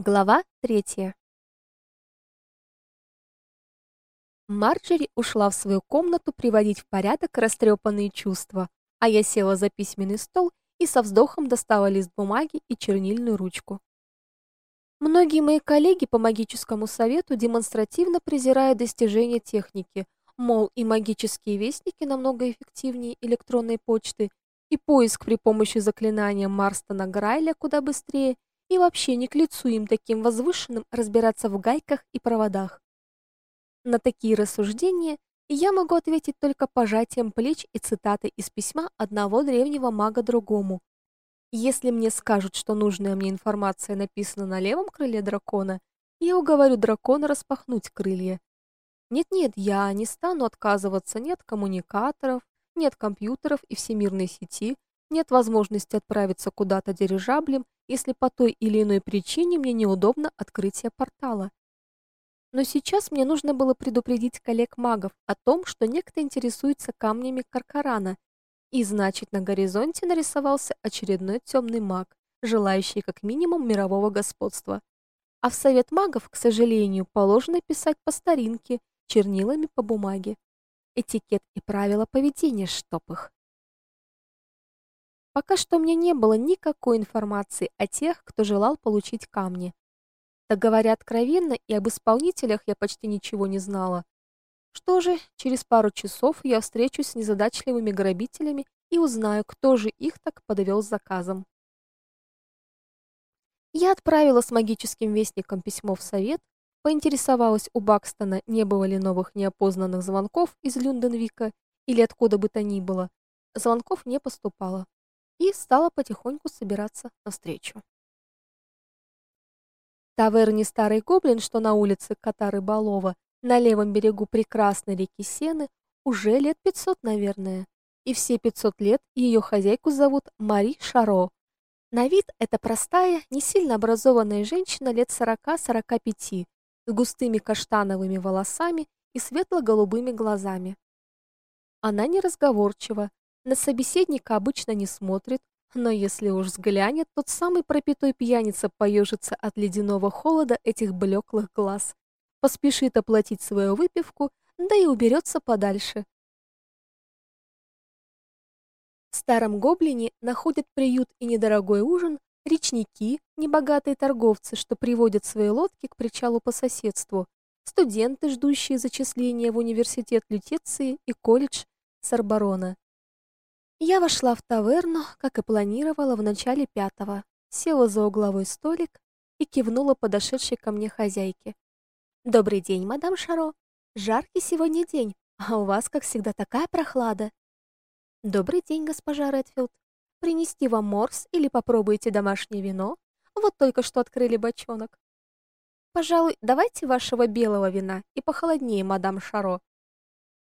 Глава третья. Марджери ушла в свою комнату приводить в порядок растрепанные чувства, а я села за письменный стол и со вздохом достала лист бумаги и чернильную ручку. Многие мои коллеги по магическому совету демонстративно презирают достижения техники, мол, и магические вестники намного эффективнее электронной почты, и поиск при помощи заклинания Марстона Грайля куда быстрее, и вообще не к лицу им таким возвышенным разбираться в гайках и проводах. На такие рассуждения я могу ответить только пожатием плеч и цитатой из письма одного древнего мага другому. Если мне скажут, что нужная мне информация написана на левом крыле дракона, я уговорю дракона распахнуть крылья. Нет-нет, я не стану отказываться ни от коммуникаторов, ни от компьютеров и всемирной сети, нет возможности отправиться куда-то дирижаблем, если по той или иной причине мне неудобно открытие портала. Но сейчас мне нужно было предупредить коллег-магов о том, что некто интересуется камнями Каркарана, и значит, на горизонте нарисовался очередной темный маг, желающий как минимум мирового господства. А в совет магов, к сожалению, положено писать по старинке, чернилами по бумаге. Этикет и правила поведения, чтоб их. Пока что у меня не было никакой информации о тех, кто желал получить камни. Так говоря откровенно, и об исполнителях я почти ничего не знала. Что же, через пару часов я встречусь с незадачливыми грабителями и узнаю, кто же их так подвел с заказом. Я отправила с магическим вестником письмо в совет, поинтересовалась у Бакстона, не было ли новых неопознанных звонков из Люнденвика или откуда бы то ни было. Звонков не поступало и стала потихоньку собираться навстречу. В таверне Старый Гоблин, что на улице Кота-Рыболова, на левом берегу прекрасной реки Сены, уже лет 500, наверное. И все 500 лет ее хозяйку зовут Мари Шаро. На вид это простая, не сильно образованная женщина лет 40-45, с густыми каштановыми волосами и светло-голубыми глазами. Она неразговорчива, на собеседника обычно не смотрит, но если уж взглянет, тот самый пропитой пьяница поежится от ледяного холода этих блеклых глаз, поспешит оплатить свою выпивку, да и уберется подальше. В старом гоблине находят приют и недорогой ужин речники, небогатые торговцы, что приводят свои лодки к причалу по соседству, студенты, ждущие зачисления в университет Лютеции и колледж Сорборона. Я вошла в таверну, как и планировала в начале пятого, села за угловой столик и кивнула подошедшей ко мне хозяйке. «Добрый день, мадам Шаро. Жаркий сегодня день, а у вас, как всегда, такая прохлада». «Добрый день, госпожа Редфилд. Принести вам морс или попробуйте домашнее вино? Вот только что открыли бочонок». «Пожалуй, давайте вашего белого вина и похолоднее, мадам Шаро.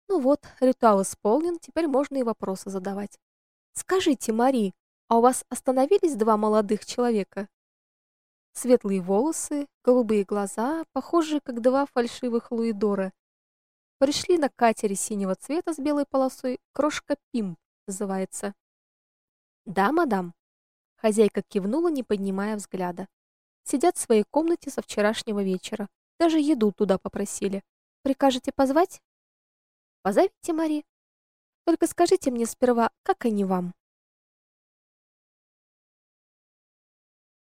Ну вот, ритуал исполнен, теперь можно и вопросы задавать. Скажите, Мари, а у вас остановились два молодых человека? Светлые волосы, голубые глаза, похожие как два фальшивых луидора. Пришли на катере синего цвета с белой полосой, крошка Пим называется. Да, мадам. Хозяйка кивнула, не поднимая взгляда. Сидят в своей комнате со вчерашнего вечера. Даже еду туда попросили. Прикажете позвать? Позовите Мари. Только скажите мне сперва, как они вам?»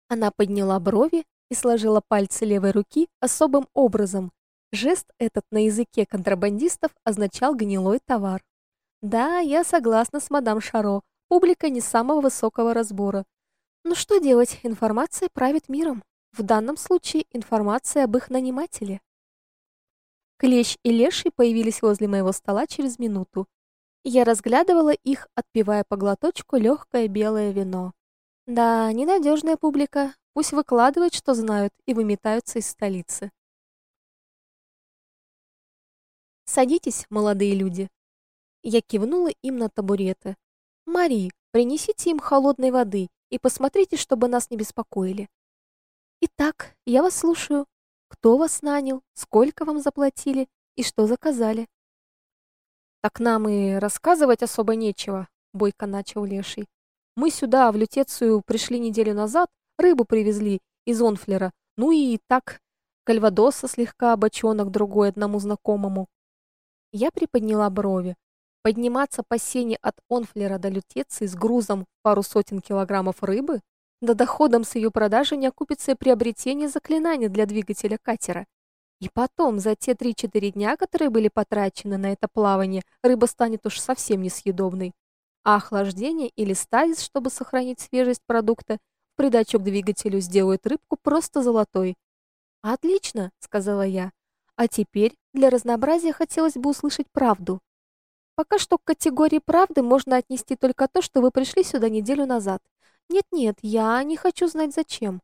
Она подняла брови и сложила пальцы левой руки особым образом. Жест этот на языке контрабандистов означал гнилой товар. Да, я согласна с мадам Шаро. Публика не самого высокого разбора. Но что делать? Информация правит миром. В данном случае информация об их нанимателе. Клещ и Леший появились возле моего стола через минуту. Я разглядывала их, отпивая по глоточку легкое белое вино. Да, ненадежная публика. Пусть выкладывают, что знают, и выметаются из столицы. Садитесь, молодые люди. Я кивнула им на табуреты. Мари, принесите им холодной воды и посмотрите, чтобы нас не беспокоили. Итак, я вас слушаю. Кто вас нанял? Сколько вам заплатили? И что заказали? Так нам и рассказывать особо нечего, бойко начал Леший. Мы сюда, в Лютецию, пришли неделю назад, рыбу привезли из Онфлера, Ну и так кальвадоса слегка бочонок другой одному знакомому. Я приподняла брови. Подниматься по сене от Онфлера до Лютеции с грузом пару сотен килограммов рыбы? Да доходом с ее продажи не окупится приобретение заклинания для двигателя катера. И потом, за те 3-4 дня, которые были потрачены на это плавание, рыба станет уж совсем несъедобной. А охлаждение или стазис, чтобы сохранить свежесть продукта, в придачу к двигателю сделают рыбку просто золотой. «Отлично», — сказала я. «А теперь для разнообразия хотелось бы услышать правду. Пока что к категории правды можно отнести только то, что вы пришли сюда неделю назад. Нет-нет, я не хочу знать зачем.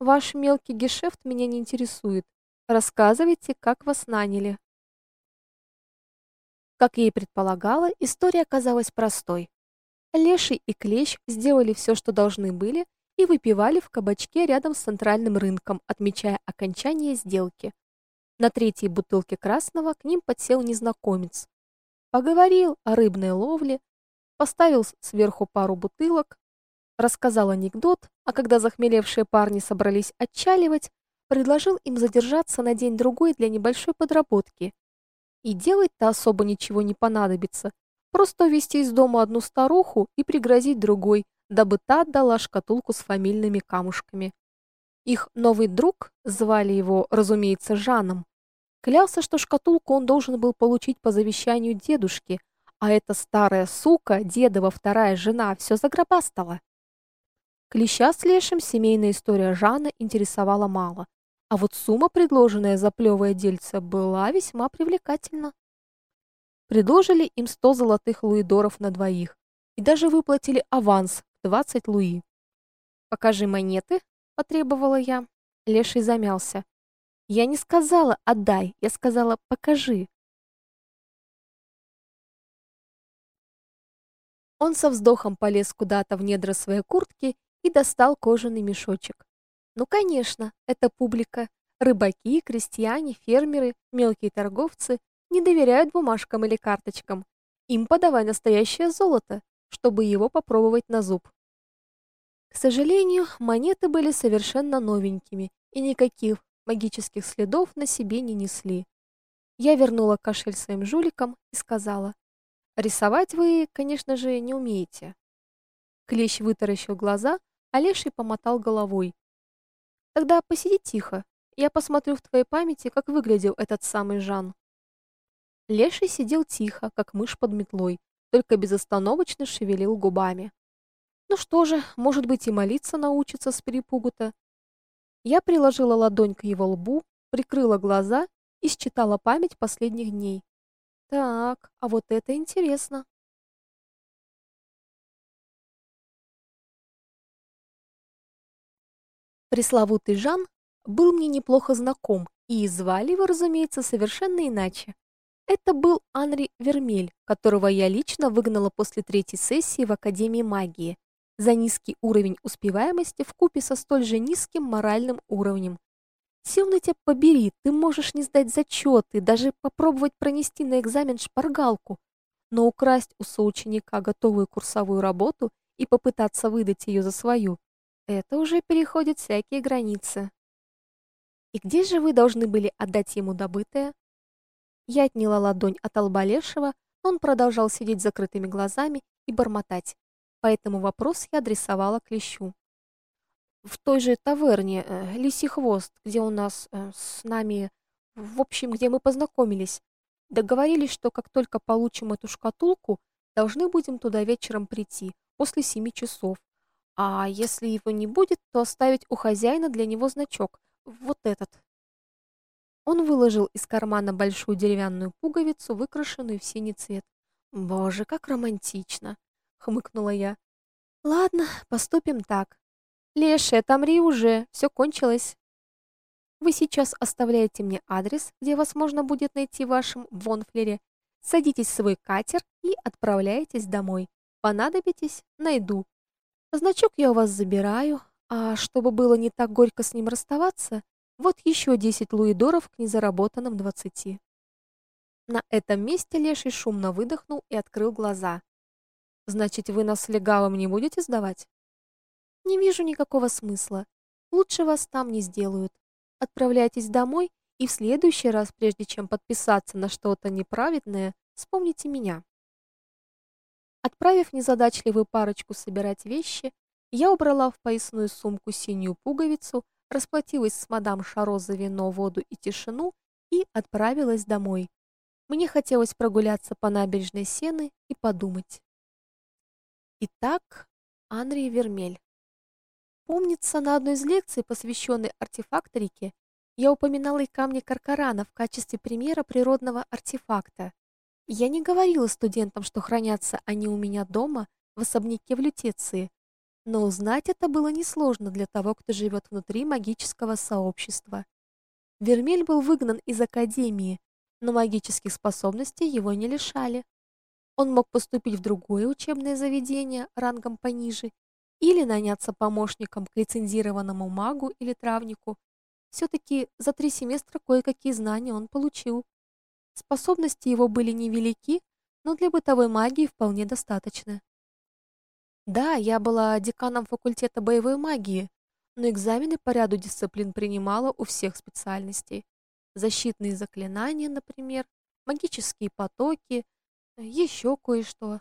Ваш мелкий гешефт меня не интересует. Рассказывайте, как вас наняли. Как я и предполагала, история оказалась простой. Леший и Клещ сделали все, что должны были, и выпивали в кабачке рядом с центральным рынком, отмечая окончание сделки. На третьей бутылке красного к ним подсел незнакомец. Поговорил о рыбной ловле, поставил сверху пару бутылок, рассказал анекдот, а когда захмелевшие парни собрались отчаливать, предложил им задержаться на день-другой для небольшой подработки. И делать-то особо ничего не понадобится, просто увести из дома одну старуху и пригрозить другой, дабы та отдала шкатулку с фамильными камушками. Их новый друг, звали его, разумеется, Жаном, Клялся, что шкатулку он должен был получить по завещанию дедушки, а эта старая сука, дедова вторая жена, все загробастала. Клеща с лешим семейная история Жана интересовала мало, а вот сумма, предложенная за плевое дельце, была весьма привлекательна. Предложили им 100 золотых луидоров на двоих и даже выплатили аванс в 20 луи. «Покажи монеты», — потребовала я. Леший замялся. Я не сказала «отдай», я сказала «покажи». Он со вздохом полез куда-то в недра своей куртки и достал кожаный мешочек. Ну, конечно, это публика. Рыбаки, крестьяне, фермеры, мелкие торговцы не доверяют бумажкам или карточкам. Им подавай настоящее золото, чтобы его попробовать на зуб. К сожалению, монеты были совершенно новенькими, и никаких магических следов на себе не несли. Я вернула кошель своим жуликам и сказала, «Рисовать вы, конечно же, не умеете». Клещ вытаращил глаза, а Леший помотал головой. «Тогда посиди тихо, я посмотрю в твоей памяти, как выглядел этот самый Жан». Леший сидел тихо, как мышь под метлой, только безостановочно шевелил губами. Ну что же, может быть и молиться научится с перепугу-то. Я приложила ладонь к его лбу, прикрыла глаза и считала память последних дней. Так, а вот это интересно. Пресловутый Жан был мне неплохо знаком, и звали его, разумеется, совершенно иначе. Это был Анри Вермель, которого я лично выгнала после третьей сессии в Академии магии за низкий уровень успеваемости в купе со столь же низким моральным уровнем. Тебя побери, ты можешь не сдать зачеты, даже попробовать пронести на экзамен шпаргалку, но украсть у соученика готовую курсовую работу и попытаться выдать ее за свою это уже переходит всякие границы. И где же вы должны были отдать ему добытое? Я отняла ладонь от лба Лешего, но он продолжал сидеть с закрытыми глазами и бормотать поэтому вопрос я адресовала Клещу. В той же таверне э, Лисий хвост, где у нас э, с нами, в общем, где мы познакомились, договорились, что как только получим эту шкатулку, должны будем туда вечером прийти, после семи часов. А если его не будет, то оставить у хозяина для него значок, вот этот. Он выложил из кармана большую деревянную пуговицу, выкрашенную в синий цвет. Боже, как романтично хмыкнула я. Ладно, поступим так. Леша, отомри уже, все кончилось. Вы сейчас оставляете мне адрес, где вас можно будет найти в вашем Вонфлере. Садитесь в свой катер и отправляетесь домой. Понадобитесь найду. Значок я у вас забираю, а чтобы было не так горько с ним расставаться, вот еще 10 луидоров к незаработанным 20. На этом месте Леший шумно выдохнул и открыл глаза. Значит, вы нас легалом не будете сдавать? Не вижу никакого смысла. Лучше вас там не сделают. отправляйтесь домой и в следующий раз, прежде чем подписаться на что-то неправедное, вспомните меня. Отправив незадачливую парочку собирать вещи, я убрала в поясную сумку синюю пуговицу, расплатилась с мадам Шаро за вино, воду и тишину и отправилась домой. Мне хотелось прогуляться по набережной Сены и подумать. Итак, Анри Вермель. Помнится, на одной из лекций, посвященной артефакторике, я упоминала и камни Каркарана в качестве примера природного артефакта. Я не говорила студентам, что хранятся они у меня дома, в особняке в Лютеции, но узнать это было несложно для того, кто живет внутри магического сообщества. Вермель был выгнан из академии, но магических способностей его не лишали. Он мог поступить в другое учебное заведение рангом пониже или наняться помощником к лицензированному магу или травнику. все таки за три семестра кое-какие знания он получил. Способности его были невелики, но для бытовой магии вполне достаточно. Да, я была деканом факультета боевой магии, но экзамены по ряду дисциплин принимала у всех специальностей. Защитные заклинания, например, магические потоки, еще кое-что.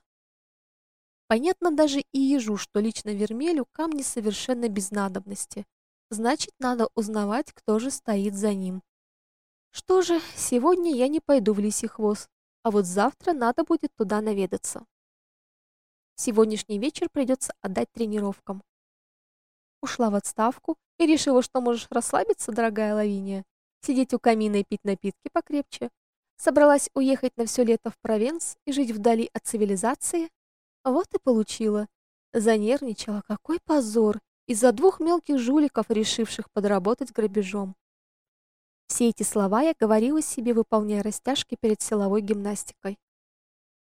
Понятно даже и ежу, что лично Вермелю камни совершенно без надобности. Значит, надо узнавать, кто же стоит за ним. Что же, сегодня я не пойду в лисий хвост, а вот завтра надо будет туда наведаться. Сегодняшний вечер придется отдать тренировкам. Ушла в отставку и решила, что можешь расслабиться, дорогая Лавиния, сидеть у камина и пить напитки покрепче, Собралась уехать на все лето в Провенс и жить вдали от цивилизации? Вот и получила. Занервничала, какой позор, из-за двух мелких жуликов, решивших подработать грабежом. Все эти слова я говорила себе, выполняя растяжки перед силовой гимнастикой.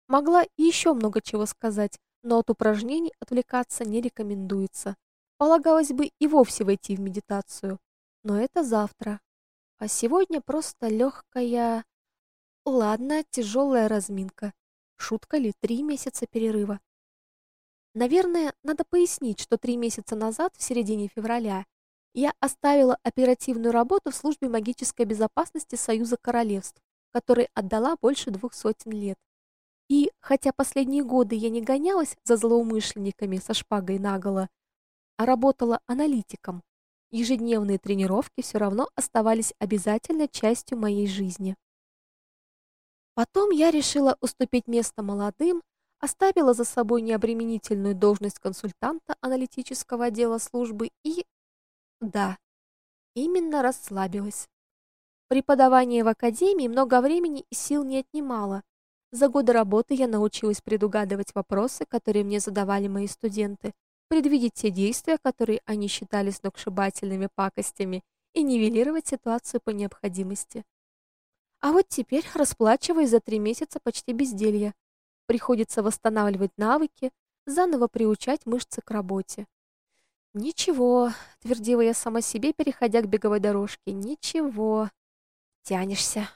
Могла и еще много чего сказать, но от упражнений отвлекаться не рекомендуется. Полагалось бы и вовсе войти в медитацию, но это завтра. А сегодня просто легкая Ладно, тяжелая разминка. Шутка ли три месяца перерыва? Наверное, надо пояснить, что три месяца назад, в середине февраля, я оставила оперативную работу в службе магической безопасности Союза королевств, которой отдала больше двух сотен лет. И хотя последние годы я не гонялась за злоумышленниками со шпагой наголо, а работала аналитиком, ежедневные тренировки все равно оставались обязательной частью моей жизни. Потом я решила уступить место молодым, оставила за собой необременительную должность консультанта аналитического отдела службы и да, именно расслабилась. Преподавание в академии много времени и сил не отнимало. За годы работы я научилась предугадывать вопросы, которые мне задавали мои студенты, предвидеть те действия, которые они считали сногсшибательными пакостями, и нивелировать ситуацию по необходимости. А вот теперь расплачиваюсь за три месяца почти безделья. Приходится восстанавливать навыки, заново приучать мышцы к работе. Ничего, твердила я сама себе, переходя к беговой дорожке. Ничего. Тянешься.